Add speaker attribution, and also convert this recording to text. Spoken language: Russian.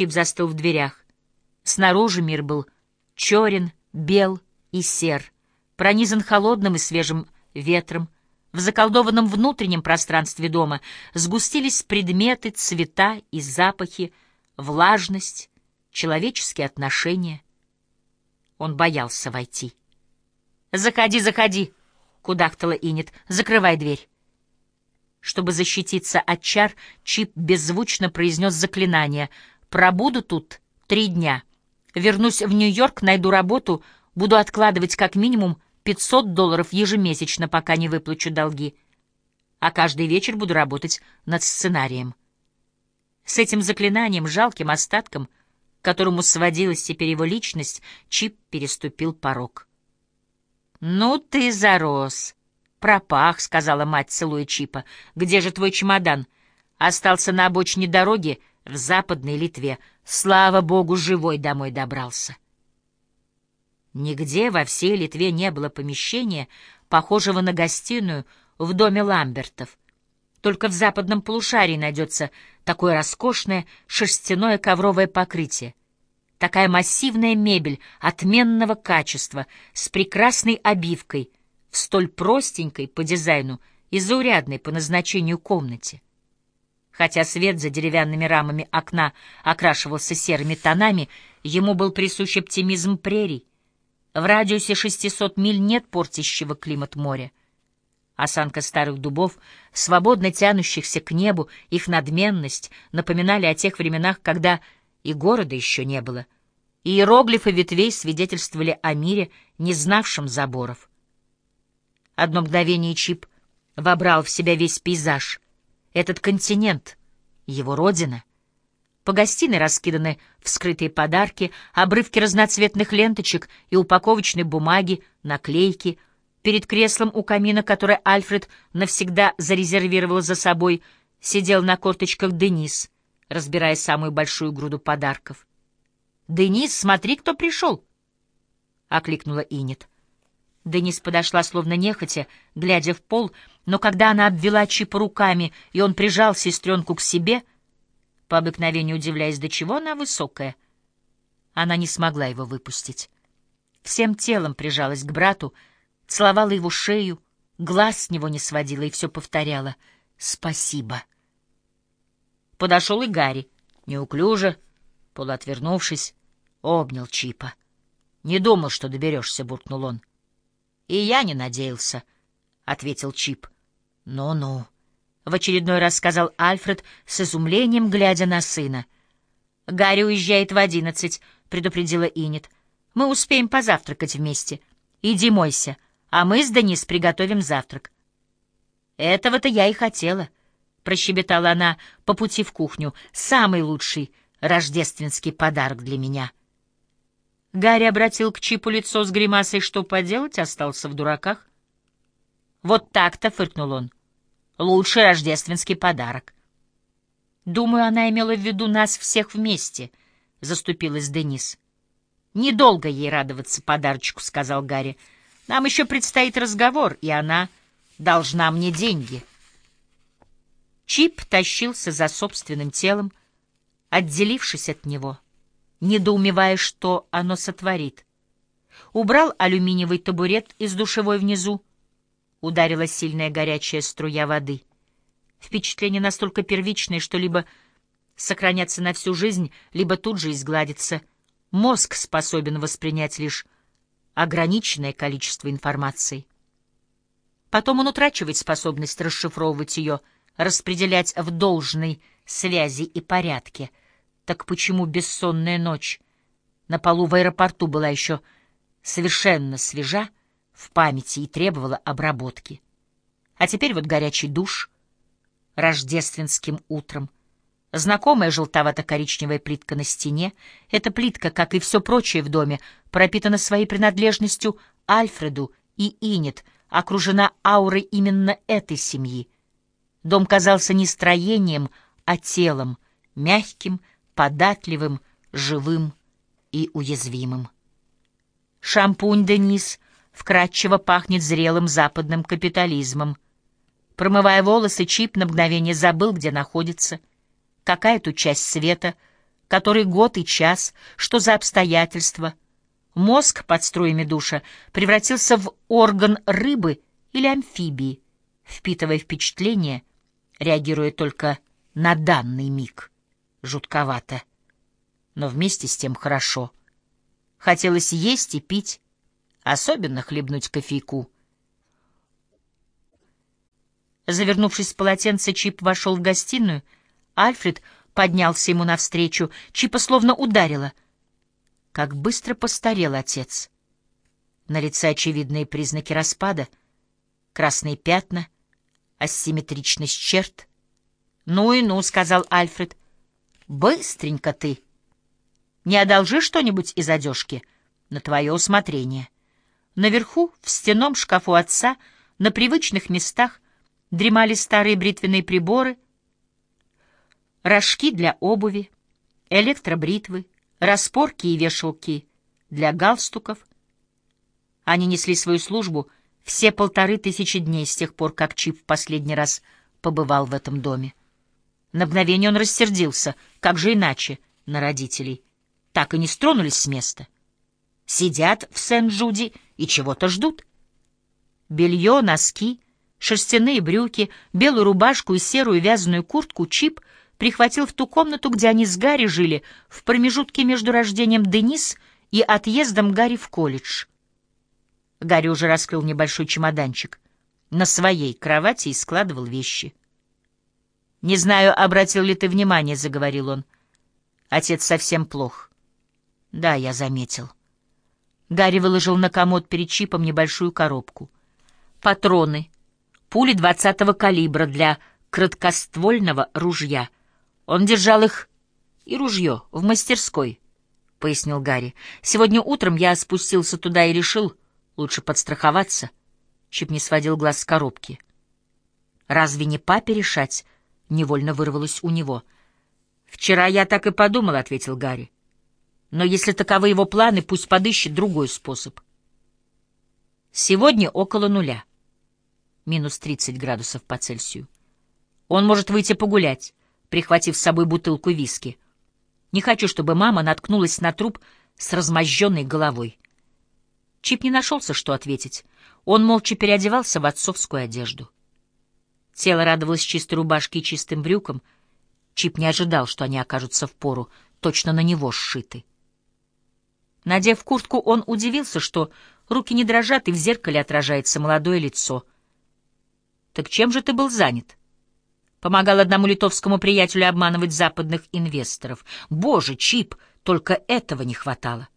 Speaker 1: Чип застыл в дверях. Снаружи мир был черен, бел и сер, пронизан холодным и свежим ветром. В заколдованном внутреннем пространстве дома сгустились предметы, цвета и запахи, влажность, человеческие отношения. Он боялся войти. «Заходи, заходи!» — кудахтала Инет. «Закрывай дверь». Чтобы защититься от чар, Чип беззвучно произнес заклинание. «Пробуду тут три дня. Вернусь в Нью-Йорк, найду работу, буду откладывать как минимум 500 долларов ежемесячно, пока не выплачу долги. А каждый вечер буду работать над сценарием». С этим заклинанием, жалким остатком, к которому сводилась теперь его личность, Чип переступил порог. «Ну ты зарос!» «Пропах», — сказала мать, целуя Чипа. «Где же твой чемодан?» «Остался на обочине дороги в Западной Литве. Слава богу, живой домой добрался». Нигде во всей Литве не было помещения, похожего на гостиную в доме Ламбертов. Только в западном полушарии найдется такое роскошное шерстяное ковровое покрытие. Такая массивная мебель отменного качества с прекрасной обивкой — в столь простенькой по дизайну и заурядной по назначению комнате. Хотя свет за деревянными рамами окна окрашивался серыми тонами, ему был присущ оптимизм прерий. В радиусе 600 миль нет портящего климат моря. Осанка старых дубов, свободно тянущихся к небу, их надменность напоминали о тех временах, когда и города еще не было. Иероглифы ветвей свидетельствовали о мире, не знавшем заборов. Одно мгновение Чип вобрал в себя весь пейзаж. Этот континент, его родина. По гостиной раскиданы вскрытые подарки, обрывки разноцветных ленточек и упаковочной бумаги, наклейки. Перед креслом у камина, которое Альфред навсегда зарезервировал за собой, сидел на корточках Денис, разбирая самую большую груду подарков. «Денис, смотри, кто пришел!» — окликнула Инет. Денис подошла словно нехотя, глядя в пол, но когда она обвела Чипа руками, и он прижал сестренку к себе, по обыкновению удивляясь, до чего она высокая, она не смогла его выпустить. Всем телом прижалась к брату, целовала его шею, глаз с него не сводила и все повторяла «Спасибо». Подошел и Гарри, неуклюже, полуотвернувшись, обнял Чипа. «Не думал, что доберешься», — буркнул он. «И я не надеялся», — ответил Чип. «Ну-ну», — в очередной раз сказал Альфред с изумлением, глядя на сына. «Гарри уезжает в одиннадцать», — предупредила Инет. «Мы успеем позавтракать вместе. Иди мойся, а мы с Денис приготовим завтрак». «Этого-то я и хотела», — прощебетала она по пути в кухню. «Самый лучший рождественский подарок для меня». Гарри обратил к Чипу лицо с гримасой, что поделать, остался в дураках. «Вот так-то», — фыркнул он, — «лучший рождественский подарок». «Думаю, она имела в виду нас всех вместе», — заступилась Денис. «Недолго ей радоваться подарочку», — сказал Гарри. «Нам еще предстоит разговор, и она должна мне деньги». Чип тащился за собственным телом, отделившись от него недоумевая, что оно сотворит. Убрал алюминиевый табурет из душевой внизу. Ударила сильная горячая струя воды. Впечатление настолько первичное, что либо сохранятся на всю жизнь, либо тут же изгладится. Мозг способен воспринять лишь ограниченное количество информации. Потом он утрачивает способность расшифровывать ее, распределять в должной связи и порядке — так почему бессонная ночь на полу в аэропорту была еще совершенно свежа в памяти и требовала обработки? А теперь вот горячий душ рождественским утром. Знакомая желтовато-коричневая плитка на стене. Эта плитка, как и все прочее в доме, пропитана своей принадлежностью Альфреду и Инет, окружена аурой именно этой семьи. Дом казался не строением, а телом, мягким, податливым, живым и уязвимым. Шампунь Денис вкрадчиво пахнет зрелым западным капитализмом. Промывая волосы, Чип на мгновение забыл, где находится, какая тут часть света, который год и час, что за обстоятельства. Мозг под струями душа превратился в орган рыбы или амфибии, впитывая впечатление, реагируя только на данный миг. Жутковато, но вместе с тем хорошо. Хотелось есть и пить, особенно хлебнуть кофейку. Завернувшись в полотенце, Чип вошел в гостиную. Альфред поднялся ему навстречу. Чипа словно ударило. Как быстро постарел отец. На лице очевидные признаки распада. Красные пятна, асимметричность черт. «Ну и ну», — сказал Альфред. «Быстренько ты. Не одолжи что-нибудь из одежки? На твое усмотрение». Наверху, в стенном шкафу отца, на привычных местах, дремали старые бритвенные приборы, рожки для обуви, электробритвы, распорки и вешалки для галстуков. Они несли свою службу все полторы тысячи дней с тех пор, как Чип в последний раз побывал в этом доме. На мгновение он рассердился, как же иначе, на родителей. Так и не стронулись с места. Сидят в Сен-Джуди и чего-то ждут. Белье, носки, шерстяные брюки, белую рубашку и серую вязаную куртку Чип прихватил в ту комнату, где они с Гарри жили, в промежутке между рождением Денис и отъездом Гарри в колледж. Гарри уже раскрыл небольшой чемоданчик на своей кровати и складывал вещи. «Не знаю, обратил ли ты внимание», — заговорил он. «Отец совсем плох». «Да, я заметил». Гарри выложил на комод перед Чипом небольшую коробку. Патроны, пули двадцатого калибра для краткоствольного ружья. Он держал их и ружье в мастерской, — пояснил Гарри. Сегодня утром я спустился туда и решил, лучше подстраховаться. Чип не сводил глаз с коробки. Разве не папе решать? Невольно вырвалось у него. «Вчера я так и подумал», — ответил Гарри. «Но если таковы его планы, пусть подыщет другой способ». Сегодня около нуля. Минус 30 градусов по Цельсию. Он может выйти погулять, прихватив с собой бутылку виски. Не хочу, чтобы мама наткнулась на труп с размозженной головой. Чип не нашелся, что ответить. Он молча переодевался в отцовскую одежду. Тело радовалось чистой рубашке и чистым брюкам. Чип не ожидал, что они окажутся в пору, точно на него сшиты. Надев куртку, он удивился, что руки не дрожат, и в зеркале отражается молодое лицо. «Так чем же ты был занят?» Помогал одному литовскому приятелю обманывать западных инвесторов. «Боже, Чип, только этого не хватало!»